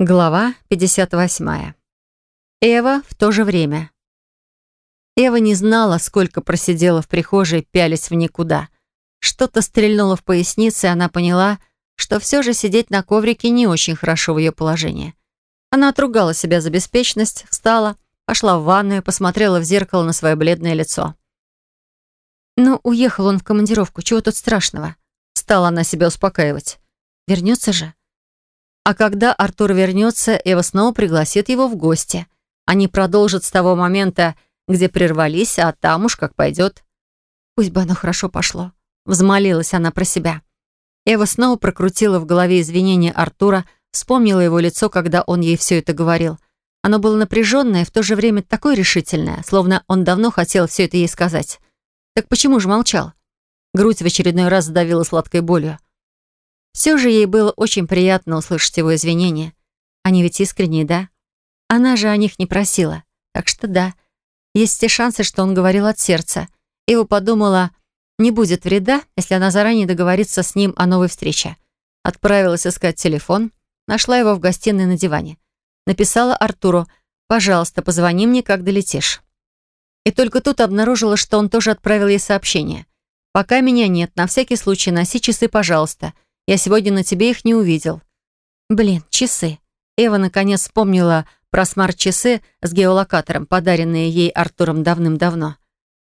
Глава 58. Эва в то же время. Эва не знала, сколько просидела в прихожей, пялись в никуда. Что-то стрельнуло в пояснице, и она поняла, что все же сидеть на коврике не очень хорошо в ее положении. Она отругала себя за беспечность, встала, пошла в ванную, посмотрела в зеркало на свое бледное лицо. «Ну, уехал он в командировку, чего тут страшного?» Стала она себя успокаивать. «Вернется же?» А когда Артур вернется, Эва снова пригласит его в гости. Они продолжат с того момента, где прервались, а там уж как пойдет. Пусть бы оно хорошо пошло. Взмолилась она про себя. Эва снова прокрутила в голове извинения Артура, вспомнила его лицо, когда он ей все это говорил. Оно было напряженное в то же время такое решительное, словно он давно хотел все это ей сказать. Так почему же молчал? Грудь в очередной раз сдавила сладкой болью. Все же ей было очень приятно услышать его извинения. Они ведь искренние, да? Она же о них не просила. Так что да, есть те шансы, что он говорил от сердца. Ива подумала, не будет вреда, если она заранее договорится с ним о новой встрече. Отправилась искать телефон, нашла его в гостиной на диване. Написала Артуру «Пожалуйста, позвони мне, как долетишь». И только тут обнаружила, что он тоже отправил ей сообщение. «Пока меня нет, на всякий случай носи часы, пожалуйста». Я сегодня на тебе их не увидел». «Блин, часы». Эва наконец вспомнила про смарт-часы с геолокатором, подаренные ей Артуром давным-давно.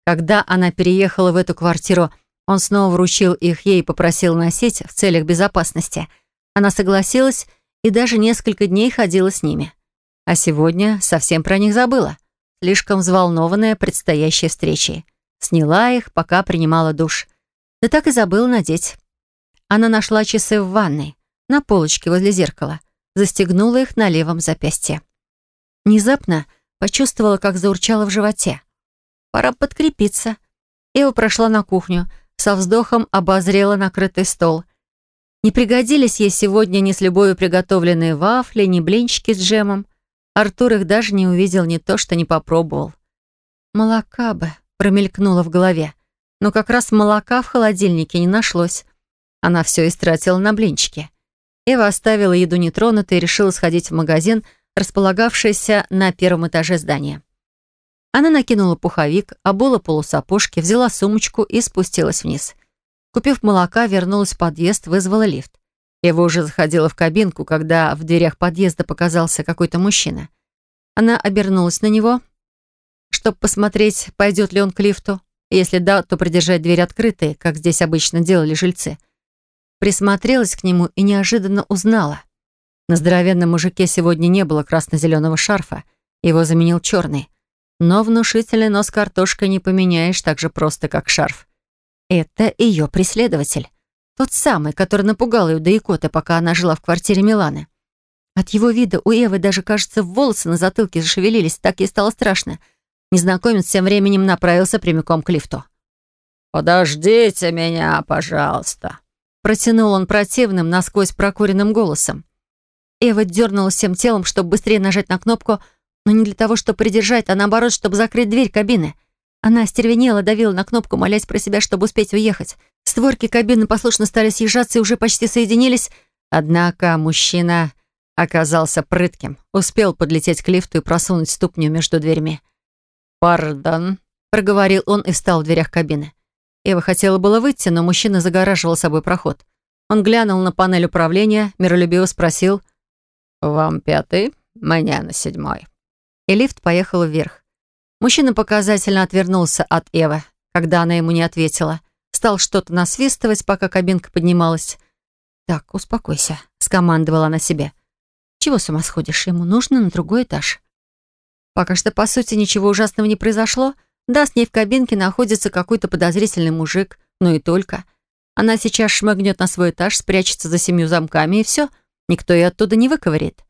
Когда она переехала в эту квартиру, он снова вручил их ей и попросил носить в целях безопасности. Она согласилась и даже несколько дней ходила с ними. А сегодня совсем про них забыла, слишком взволнованная предстоящей встречей. Сняла их, пока принимала душ. Да так и забыла надеть. Она нашла часы в ванной, на полочке возле зеркала, застегнула их на левом запястье. Внезапно почувствовала, как заурчало в животе. Пора подкрепиться. Ева прошла на кухню, со вздохом обозрела накрытый стол. Не пригодились ей сегодня ни с любовью приготовленные вафли, ни блинчики с джемом. Артур их даже не увидел, ни то, что не попробовал. «Молока бы», — промелькнуло в голове. Но как раз молока в холодильнике не нашлось. Она все истратила на блинчики. Эва оставила еду нетронутой и решила сходить в магазин, располагавшийся на первом этаже здания. Она накинула пуховик, обула полусапожки, взяла сумочку и спустилась вниз. Купив молока, вернулась в подъезд, вызвала лифт. Эва уже заходила в кабинку, когда в дверях подъезда показался какой-то мужчина. Она обернулась на него, чтобы посмотреть, пойдет ли он к лифту. Если да, то придержать дверь открытой, как здесь обычно делали жильцы – Присмотрелась к нему и неожиданно узнала. На здоровенном мужике сегодня не было красно-зеленого шарфа, его заменил черный. Но внушительный нос картошкой не поменяешь так же просто, как шарф. Это ее преследователь. Тот самый, который напугал ее до икоты, пока она жила в квартире Миланы. От его вида у Эвы даже, кажется, волосы на затылке зашевелились, так ей стало страшно. Незнакомец тем временем направился прямиком к лифту. «Подождите меня, пожалуйста», Протянул он противным, насквозь прокуренным голосом. Эва дернулась всем телом, чтобы быстрее нажать на кнопку, но не для того, чтобы придержать, а наоборот, чтобы закрыть дверь кабины. Она остервенела, давила на кнопку, молясь про себя, чтобы успеть уехать. Створки кабины послушно стали съезжаться и уже почти соединились. Однако мужчина оказался прытким. Успел подлететь к лифту и просунуть ступню между дверьми. «Пардон», — проговорил он и встал в дверях кабины. Ева хотела было выйти, но мужчина загораживал собой проход. Он глянул на панель управления, миролюбиво спросил «Вам пятый? Мне на седьмой». И лифт поехал вверх. Мужчина показательно отвернулся от Эвы, когда она ему не ответила. Стал что-то насвистывать, пока кабинка поднималась. «Так, успокойся», — скомандовала она себе. «Чего с ума сходишь? Ему нужно на другой этаж». Пока что, по сути, ничего ужасного не произошло, — да, с ней в кабинке находится какой-то подозрительный мужик, но и только. Она сейчас шмыгнет на свой этаж, спрячется за семью замками, и все. Никто ее оттуда не выковырит.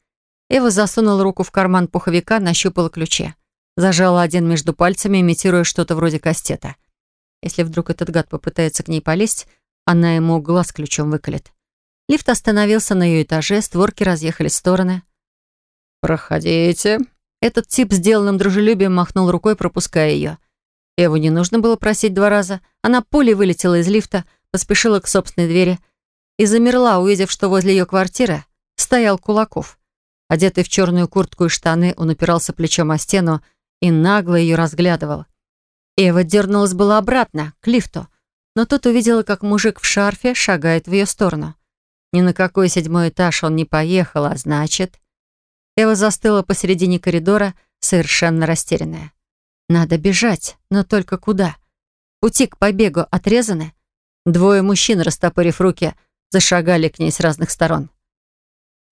Эва засунула руку в карман пуховика, нащупала ключи. Зажала один между пальцами, имитируя что-то вроде кастета. Если вдруг этот гад попытается к ней полезть, она ему глаз ключом выколет. Лифт остановился на ее этаже, створки разъехались в стороны. «Проходите», этот тип сделанным дружелюбием махнул рукой, пропуская ее. Эву не нужно было просить два раза. Она пулей вылетела из лифта, поспешила к собственной двери и замерла, увидев, что возле ее квартиры стоял Кулаков. Одетый в черную куртку и штаны, он упирался плечом о стену и нагло ее разглядывал. Эва дернулась была обратно, к лифту, но тут увидела, как мужик в шарфе шагает в ее сторону. Ни на какой седьмой этаж он не поехал, а значит... Эва застыла посередине коридора, совершенно растерянная. Надо бежать, но только куда? Пути к побегу отрезаны. Двое мужчин, растопырив руки, зашагали к ней с разных сторон.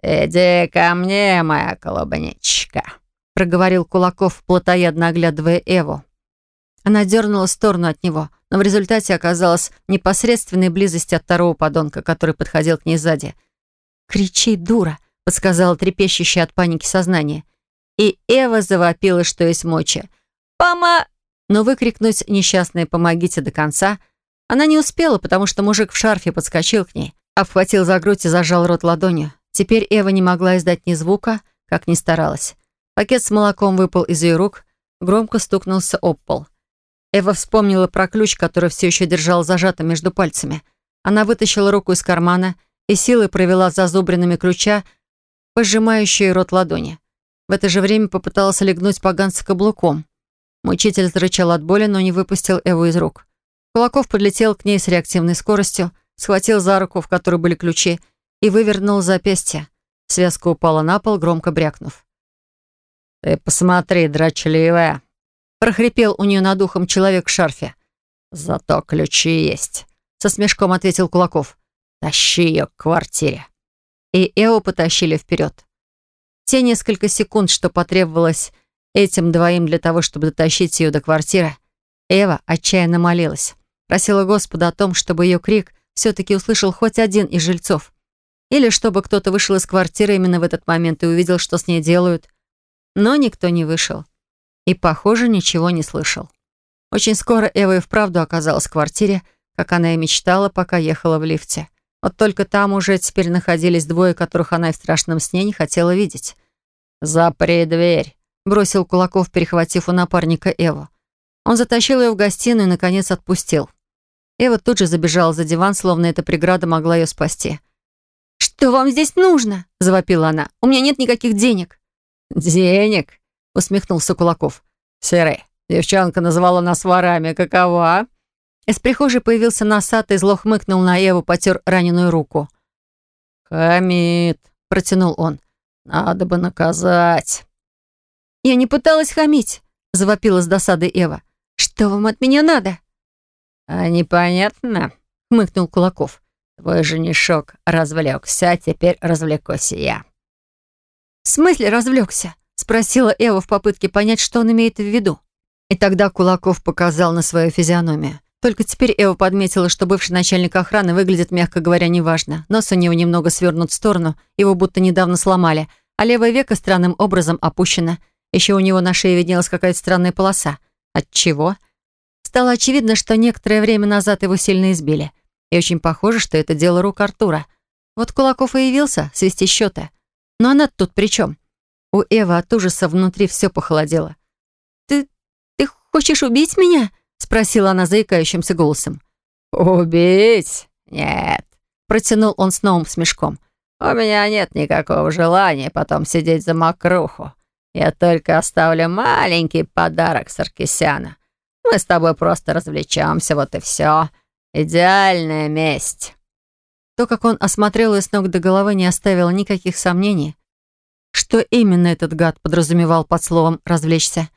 «Иди ко мне, моя колобничка», — проговорил Кулаков, плотоядно оглядывая Эву. Она дернула сторону от него, но в результате оказалась в непосредственной близости от второго подонка, который подходил к ней сзади. «Кричи, дура!» — подсказала трепещущее от паники сознание. И Эва завопила, что есть мочи. «Пома...» Но выкрикнуть несчастное «помогите» до конца она не успела, потому что мужик в шарфе подскочил к ней, обхватил за грудь и зажал рот ладонью. Теперь Эва не могла издать ни звука, как ни старалась. Пакет с молоком выпал из ее рук, громко стукнулся об пол. Эва вспомнила про ключ, который все еще держал зажатым между пальцами. Она вытащила руку из кармана и силой провела зазубринами ключа, пожимающие рот ладони. В это же время попыталась легнуть поганца каблуком. Мучитель зарычал от боли, но не выпустил Эву из рук. Кулаков подлетел к ней с реактивной скоростью, схватил за руку, в которой были ключи, и вывернул запястье. Связка упала на пол, громко брякнув. «Ты посмотри, дрочливая!» прохрипел у нее над ухом человек в шарфе. «Зато ключи есть», — со смешком ответил Кулаков. «Тащи ее к квартире». И Эо потащили вперед. Те несколько секунд, что потребовалось этим двоим для того, чтобы дотащить ее до квартиры, Эва отчаянно молилась. Просила Господа о том, чтобы ее крик все-таки услышал хоть один из жильцов. Или чтобы кто-то вышел из квартиры именно в этот момент и увидел, что с ней делают. Но никто не вышел. И, похоже, ничего не слышал. Очень скоро Эва и вправду оказалась в квартире, как она и мечтала, пока ехала в лифте. Вот только там уже теперь находились двое, которых она и в страшном сне не хотела видеть. «Запри дверь», — бросил Кулаков, перехватив у напарника Эву. Он затащил ее в гостиную и, наконец, отпустил. Эва тут же забежала за диван, словно эта преграда могла ее спасти. «Что вам здесь нужно?» — завопила она. «У меня нет никаких денег». «Денег?» — усмехнулся Кулаков. «Серый, девчонка называла нас ворами. Какова?» Из прихожей появился носатый, зло хмыкнул на Еву, потер раненую руку. «Хамит», — протянул он. «Надо бы наказать». «Я не пыталась хамить», — завопила с досадой Эва. «Что вам от меня надо?» «А непонятно», — хмыкнул Кулаков. «Твой женишок развлекся, а теперь развлекусь я». «В смысле развлекся?» — спросила Эва в попытке понять, что он имеет в виду. И тогда Кулаков показал на свою физиономию. Только теперь Эва подметила, что бывший начальник охраны выглядит, мягко говоря, неважно. Нос у него немного свернут в сторону, его будто недавно сломали, а левое веко странным образом опущено. Еще у него на шее виднелась какая-то странная полоса. От чего? Стало очевидно, что некоторое время назад его сильно избили. И очень похоже, что это дело рук Артура. Вот Кулаков и явился свести счеты. Но она тут при чем? У Эвы от ужаса внутри все похолодело. «Ты... ты хочешь убить меня?» спросила она заикающимся голосом. «Убить? Нет», протянул он с новым смешком. «У меня нет никакого желания потом сидеть за мокруху. Я только оставлю маленький подарок Саркисяна. Мы с тобой просто развлечемся, вот и все. Идеальная месть». То, как он осмотрел ее с ног до головы, не оставило никаких сомнений. Что именно этот гад подразумевал под словом «развлечься»?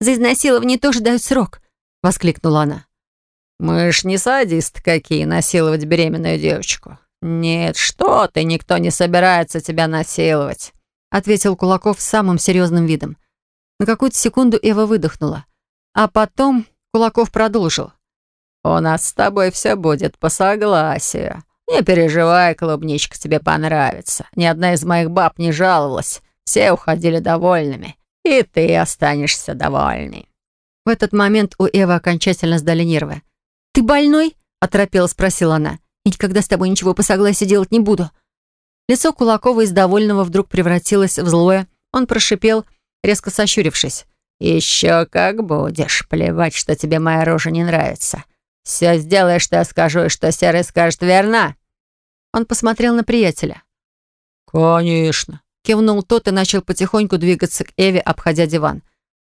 «За изнасилование тоже дают срок», — воскликнула она. «Мы ж не садист какие, насиловать беременную девочку. Нет, что ты, никто не собирается тебя насиловать», — ответил Кулаков с самым серьезным видом. На какую-то секунду Эва выдохнула. А потом Кулаков продолжил. «У нас с тобой все будет по согласию. Не переживай, клубничка, тебе понравится. Ни одна из моих баб не жаловалась. Все уходили довольными. И ты останешься довольной». В этот момент у Эвы окончательно сдали нервы. «Ты больной?» — оторопела спросила она. «Я никогда с тобой ничего по согласию делать не буду». Лицо Кулакова из довольного вдруг превратилось в злое. Он прошипел, резко сощурившись. «Еще как будешь. Плевать, что тебе моя рожа не нравится. Все сделаешь, что я скажу, и что Серый скажет, верно?» Он посмотрел на приятеля. «Конечно», кивнул тот и начал потихоньку двигаться к Эве, обходя диван.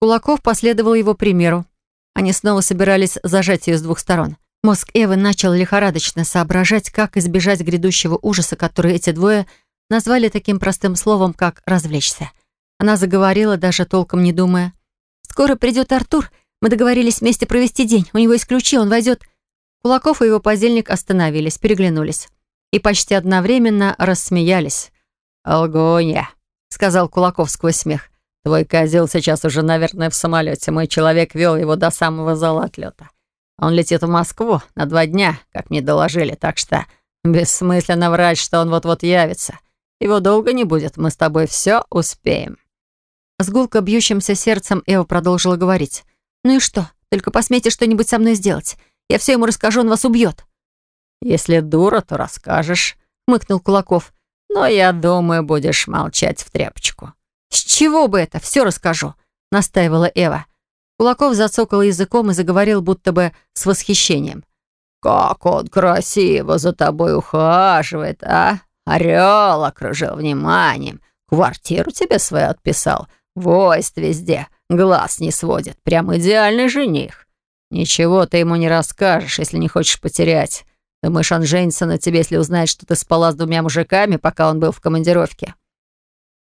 Кулаков последовал его примеру. Они снова собирались зажать ее с двух сторон. Мозг Эвы начал лихорадочно соображать, как избежать грядущего ужаса, который эти двое назвали таким простым словом, как «развлечься». Она заговорила, даже толком не думая. «Скоро придет Артур. Мы договорились вместе провести день. У него есть ключи, он войдет...» Кулаков и его подельник остановились, переглянулись. И почти одновременно рассмеялись. «Алгония», — сказал Кулаков сквозь смех. «Твой козел сейчас уже, наверное, в самолете. Мой человек вел его до самого зала отлета. Он летит в Москву на два дня, как мне доложили, так что бессмысленно врать, что он вот-вот явится. Его долго не будет, мы с тобой все успеем». С гулко бьющимся сердцем Эва продолжила говорить. «Ну и что? Только посмейте что-нибудь со мной сделать. Я все ему расскажу, он вас убьет». «Если дура, то расскажешь», — мыкнул Кулаков. «Но я думаю, будешь молчать в тряпочку». «С чего бы это? Все расскажу», — настаивала Эва. Кулаков зацокал языком и заговорил будто бы с восхищением. «Как он красиво за тобой ухаживает, а? Орел окружил вниманием, квартиру тебе свою отписал, войст везде, глаз не сводит, прям идеальный жених. Ничего ты ему не расскажешь, если не хочешь потерять. Думаешь, он женится на тебе, если узнает, что ты спала с двумя мужиками, пока он был в командировке?»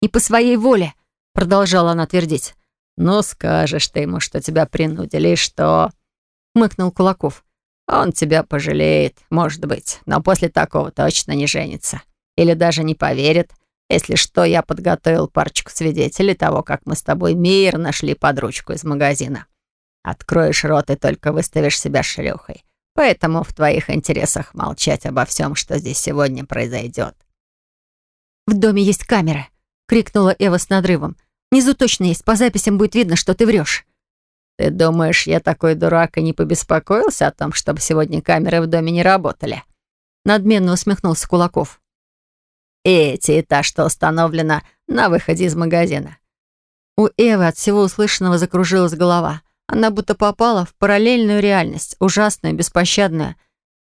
«Не по своей воле», — продолжала она твердить. «Ну, скажешь ты ему, что тебя принудили, и что?» — мыкнул Кулаков. «Он тебя пожалеет, может быть, но после такого точно не женится. Или даже не поверит. Если что, я подготовил парочку свидетелей того, как мы с тобой мир нашли под ручку из магазина. Откроешь рот и только выставишь себя шлюхой. Поэтому в твоих интересах молчать обо всем, что здесь сегодня произойдет». «В доме есть камеры!» — крикнула Эва с надрывом. Внизу точно есть, по записям будет видно, что ты врешь. Ты думаешь, я такой дурак и не побеспокоился о том, чтобы сегодня камеры в доме не работали? Надменно усмехнулся Кулаков. Эти и та, что установлена на выходе из магазина. У Эвы от всего услышанного закружилась голова. Она будто попала в параллельную реальность, ужасную, беспощадную.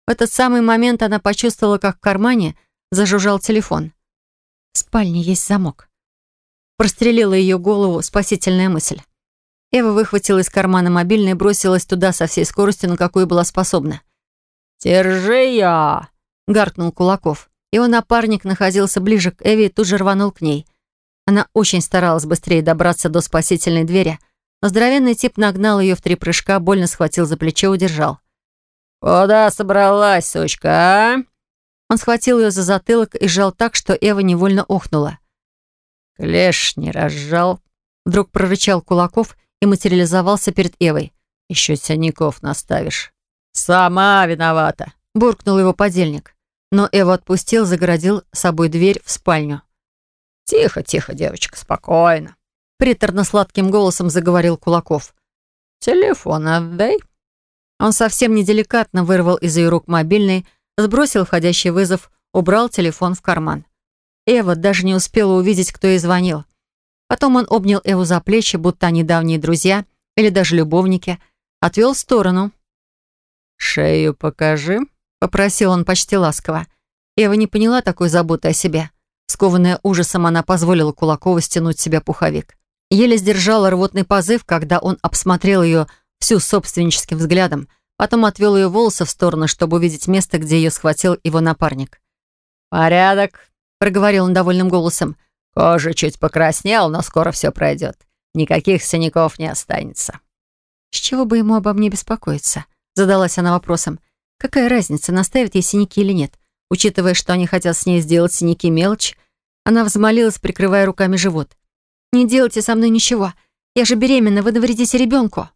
В этот самый момент она почувствовала, как в кармане зажужжал телефон. В спальне есть замок. Прострелила ее голову спасительная мысль. Эва выхватила из кармана мобильный и бросилась туда со всей скоростью, на какую была способна. «Держи я!» — гаркнул Кулаков. Его напарник находился ближе к Эве и тут же рванул к ней. Она очень старалась быстрее добраться до спасительной двери, но здоровенный тип нагнал ее в три прыжка, больно схватил за плечо, удержал. «Куда собралась, сучка, а?» Он схватил ее за затылок и сжал так, что Эва невольно охнула. «Клеш не разжал», — вдруг прорычал Кулаков и материализовался перед Эвой. «Еще синяков наставишь». «Сама виновата», — буркнул его подельник. Но Эва отпустил, загородил собой дверь в спальню. «Тихо, тихо, девочка, спокойно», — приторно-сладким голосом заговорил Кулаков. «Телефон отдай». Он совсем неделикатно вырвал из ее рук мобильный, сбросил входящий вызов, убрал телефон в карман. Эва даже не успела увидеть, кто ей звонил. Потом он обнял Эву за плечи, будто они давние друзья или даже любовники, отвел в сторону. «Шею покажи», — попросил он почти ласково. Эва не поняла такой заботы о себе. Скованная ужасом, она позволила Кулакову стянуть себя пуховик. Еле сдержала рвотный позыв, когда он обсмотрел ее всю собственническим взглядом, потом отвел ее волосы в сторону, чтобы увидеть место, где ее схватил его напарник. «Порядок», — проговорил он довольным голосом. «Кожа чуть покраснела, но скоро все пройдет. Никаких синяков не останется». «С чего бы ему обо мне беспокоиться?» — задалась она вопросом. «Какая разница, наставят ей синяки или нет? Учитывая, что они хотят с ней сделать синяки мелочь, она взмолилась, прикрывая руками живот. «Не делайте со мной ничего. Я же беременна, вы навредите ребенку».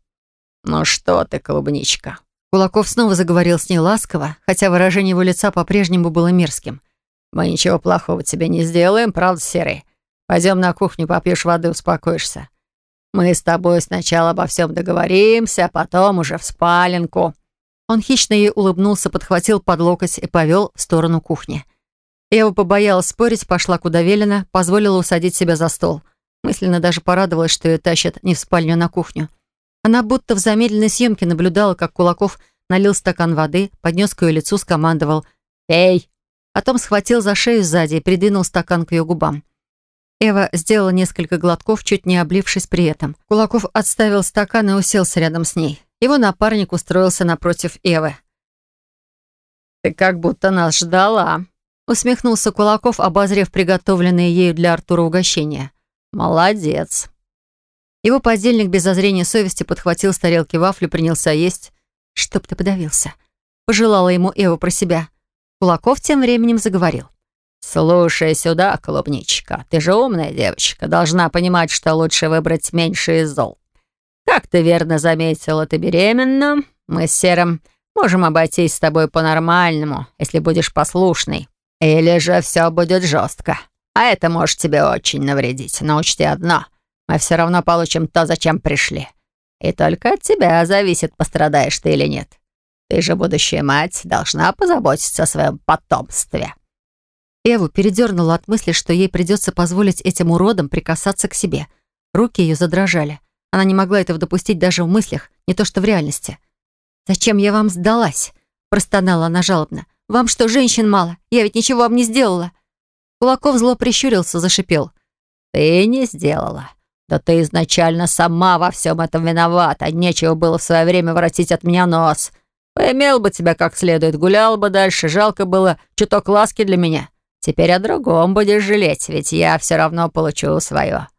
«Ну что ты, клубничка?» Кулаков снова заговорил с ней ласково, хотя выражение его лица по-прежнему было мерзким. Мы ничего плохого тебе не сделаем, правда, Серый? Пойдем на кухню, попьешь воды, успокоишься. Мы с тобой сначала обо всем договоримся, а потом уже в спаленку». Он хищно ей улыбнулся, подхватил под локоть и повел в сторону кухни. Эва побоялась спорить, пошла куда велено, позволила усадить себя за стол. Мысленно даже порадовалась, что ее тащат не в спальню, а на кухню. Она будто в замедленной съемке наблюдала, как Кулаков налил стакан воды, поднес к ее лицу, скомандовал «Пей!» Потом схватил за шею сзади и придвинул стакан к ее губам. Эва сделала несколько глотков, чуть не облившись при этом. Кулаков отставил стакан и уселся рядом с ней. Его напарник устроился напротив Эвы. «Ты как будто нас ждала», — усмехнулся Кулаков, обозрев приготовленные ею для Артура угощения. «Молодец». Его подельник без зазрения совести подхватил с тарелки вафлю, принялся есть. «Чтоб ты подавился», — пожелала ему Эва про себя. Кулаков тем временем заговорил. «Слушай сюда, клубничка, ты же умная девочка, должна понимать, что лучше выбрать меньше зол. Как ты верно заметила, ты беременна. Мы с Серым можем обойтись с тобой по-нормальному, если будешь послушный. Или же все будет жестко. А это может тебе очень навредить. Но учти одно, мы все равно получим то, зачем пришли. И только от тебя зависит, пострадаешь ты или нет. Ты же будущая мать, должна позаботиться о своем потомстве». Эву передернула от мысли, что ей придется позволить этим уродам прикасаться к себе. Руки ее задрожали. Она не могла этого допустить даже в мыслях, не то что в реальности. «Зачем я вам сдалась?» — простонала она жалобно. «Вам что, женщин мало? Я ведь ничего вам не сделала!» Кулаков зло прищурился, зашипел. «Ты не сделала. Да ты изначально сама во всем этом виновата. Нечего было в свое время воротить от меня нос. Поимел бы тебя как следует, гулял бы дальше. Жалко было чуток ласки для меня. Теперь о другом будешь жалеть, ведь я все равно получу свое.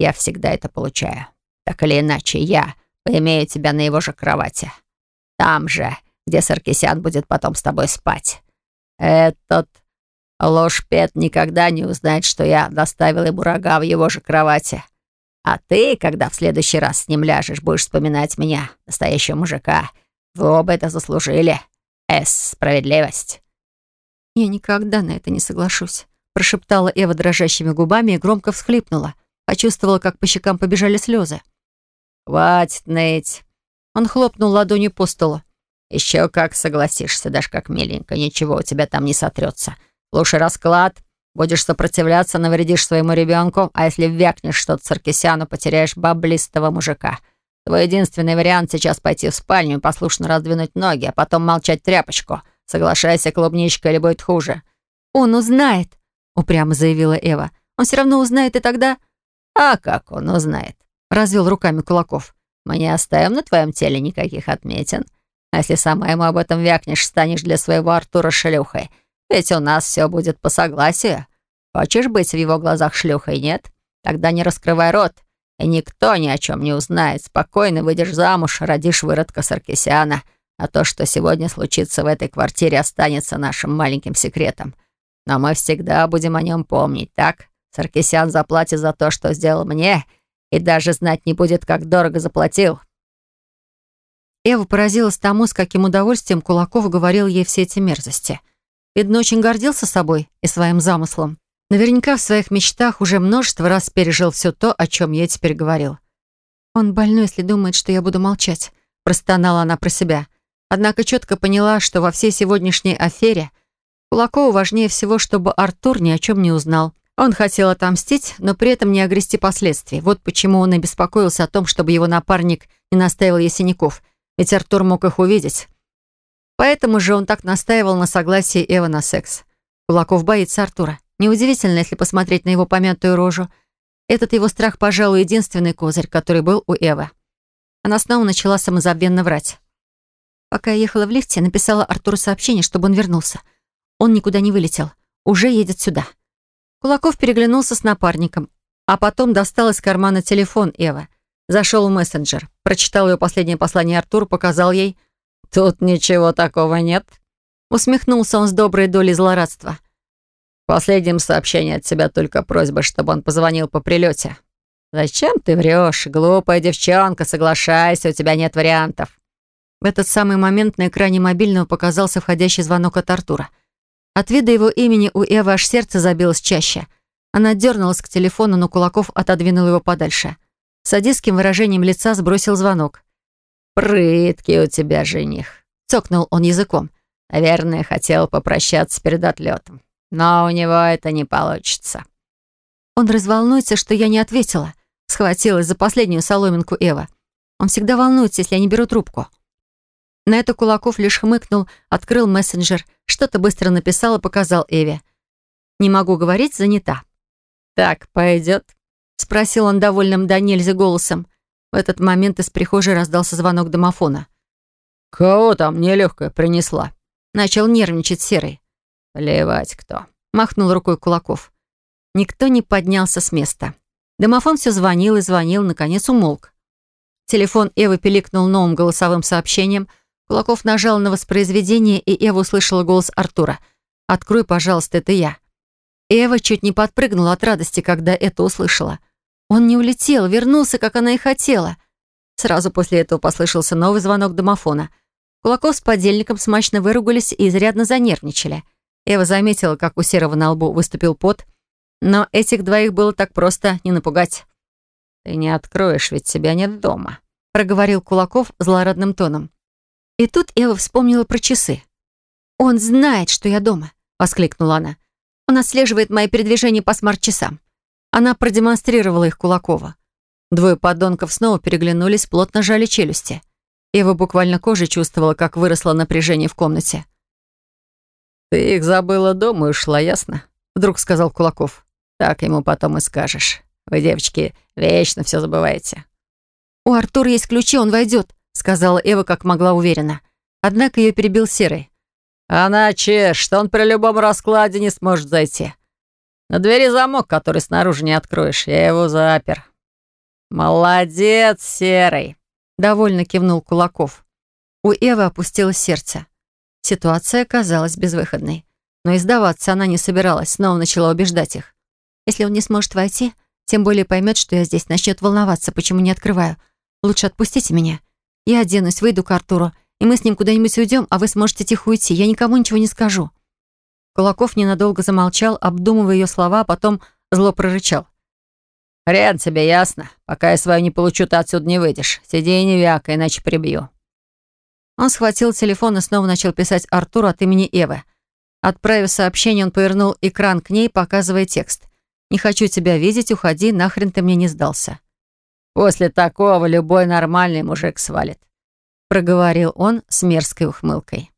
Я всегда это получаю. Так или иначе, я поимею тебя на его же кровати. Там же, где Саркисян будет потом с тобой спать. Этот ложпет никогда не узнает, что я доставил ему рога в его же кровати. А ты, когда в следующий раз с ним ляжешь, будешь вспоминать меня, настоящего мужика. Вы оба это заслужили. Эс, справедливость. «Я никогда на это не соглашусь», — прошептала Эва дрожащими губами и громко всхлипнула. Почувствовала, как по щекам побежали слезы. «Хватит ныть!» Он хлопнул ладонью по столу. «Еще как согласишься, даже как миленько. Ничего у тебя там не сотрется. Лучший расклад. Будешь сопротивляться, навредишь своему ребенку, а если вякнешь что-то Саркисяну, потеряешь баблистого мужика. Твой единственный вариант сейчас пойти в спальню и послушно раздвинуть ноги, а потом молчать тряпочку. Соглашайся, клубничка, или будет хуже». «Он узнает», — упрямо заявила Эва. «Он все равно узнает, и тогда...» «А как он узнает?» — развел руками Кулаков. «Мы не оставим на твоем теле никаких отметин. А если сама ему об этом вякнешь, станешь для своего Артура шлюхой. Ведь у нас все будет по согласию. Хочешь быть в его глазах шлюхой, нет? Тогда не раскрывай рот, и никто ни о чем не узнает. Спокойно выйдешь замуж, родишь выродка Саркисяна». А то, что сегодня случится в этой квартире, останется нашим маленьким секретом. Но мы всегда будем о нем помнить, так? Саркисян заплатит за то, что сделал мне, и даже знать не будет, как дорого заплатил». Эва поразилась тому, с каким удовольствием Кулаков говорил ей все эти мерзости. Видно, очень гордился собой и своим замыслом. Наверняка в своих мечтах уже множество раз пережил все то, о чем я теперь говорил. «Он больной, если думает, что я буду молчать», — простонала она про себя. Однако четко поняла, что во всей сегодняшней афере Кулакову важнее всего, чтобы Артур ни о чем не узнал. Он хотел отомстить, но при этом не огрести последствий. Вот почему он и беспокоился о том, чтобы его напарник не настаивал Ясеняков, ведь Артур мог их увидеть. Поэтому же он так настаивал на согласии Эвы на секс. Кулаков боится Артура. Неудивительно, если посмотреть на его помятую рожу. Этот его страх, пожалуй, единственный козырь, который был у Эвы. Она снова начала самозабвенно врать. Пока я ехала в лифте, написала Артуру сообщение, чтобы он вернулся. Он никуда не вылетел. Уже едет сюда. Кулаков переглянулся с напарником, а потом достал из кармана телефон Эвы. Зашел в мессенджер, прочитал ее последнее послание Артуру, показал ей. «Тут ничего такого нет». Усмехнулся он с доброй долей злорадства. «В последнем сообщении от тебя только просьба, чтобы он позвонил по прилете. Зачем ты врешь? Глупая девчонка, соглашайся, у тебя нет вариантов». В этот самый момент на экране мобильного показался входящий звонок от Артура. От вида его имени у Эвы аж сердце забилось чаще. Она дернулась к телефону, но Кулаков отодвинул его подальше. С садистским выражением лица сбросил звонок. «Прыткий у тебя жених», — цокнул он языком. «Наверное, хотел попрощаться перед отлетом. Но у него это не получится». Он разволнуется, что я не ответила. Схватилась за последнюю соломинку Эва. Он всегда волнуется, если я не беру трубку. На это Кулаков лишь хмыкнул, открыл мессенджер, что-то быстро написал и показал Эве. «Не могу говорить, занята». «Так пойдет?» — спросил он довольным до нельзя голосом. В этот момент из прихожей раздался звонок домофона. «Кого там нелегкая принесла?» Начал нервничать Серый. «Плевать кто», — махнул рукой Кулаков. Никто не поднялся с места. Домофон все звонил и звонил, наконец умолк. Телефон Эвы пиликнул новым голосовым сообщением. Кулаков нажал на воспроизведение, и Эва услышала голос Артура. «Открой, пожалуйста, это я». Эва чуть не подпрыгнула от радости, когда это услышала. Он не улетел, вернулся, как она и хотела. Сразу после этого послышался новый звонок домофона. Кулаков с подельником смачно выругались и изрядно занервничали. Эва заметила, как у Серого на лбу выступил пот, но этих двоих было так просто не напугать. «Ты не откроешь, ведь тебя нет дома», — проговорил Кулаков злорадным тоном. И тут Эва вспомнила про часы. «Он знает, что я дома», — воскликнула она. «Он отслеживает мои передвижения по смарт-часам». Она продемонстрировала их Кулакова. Двое подонков снова переглянулись, плотно жали челюсти. Эва буквально кожей чувствовала, как выросло напряжение в комнате. «Ты их забыла дома и ушла, ясно?» Вдруг сказал Кулаков. «Так ему потом и скажешь. Вы, девочки, вечно все забываете». «У Артура есть ключи, он войдет», сказала Эва как могла уверенно. Однако ее перебил Серый. «Она чеш, что он при любом раскладе не сможет зайти. На двери замок, который снаружи не откроешь. Я его запер». «Молодец, Серый!» Довольно кивнул Кулаков. У Эвы опустилось сердце. Ситуация казалась безвыходной. Но издаваться она не собиралась, снова начала убеждать их. Если он не сможет войти, тем более поймет, что я здесь, начнет волноваться, почему не открываю. Лучше отпустите меня. Я оденусь, выйду к Артуру, и мы с ним куда-нибудь уйдем, а вы сможете тихо уйти. Я никому ничего не скажу». Кулаков ненадолго замолчал, обдумывая ее слова, а потом зло прорычал. «Хрен тебе, ясно? Пока я свою не получу, ты отсюда не выйдешь. Сиди и не вякай, иначе прибью». Он схватил телефон и снова начал писать Артуру от имени Эвы. Отправив сообщение, он повернул экран к ней, показывая текст. «Не хочу тебя видеть, уходи, нахрен ты мне не сдался». После такого любой нормальный мужик свалит», — проговорил он с мерзкой ухмылкой.